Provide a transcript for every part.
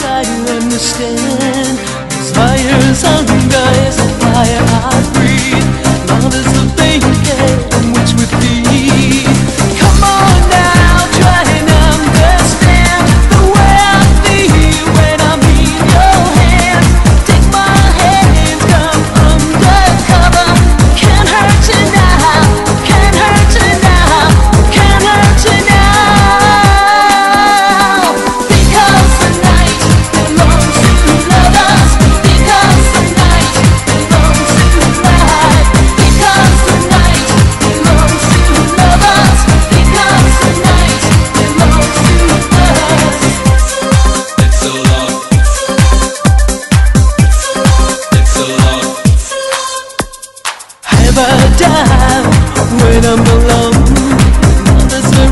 Try to understand Cause fire's hunger is a fire I breathe Love is the thing when I'm alone. There's a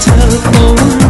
telephone.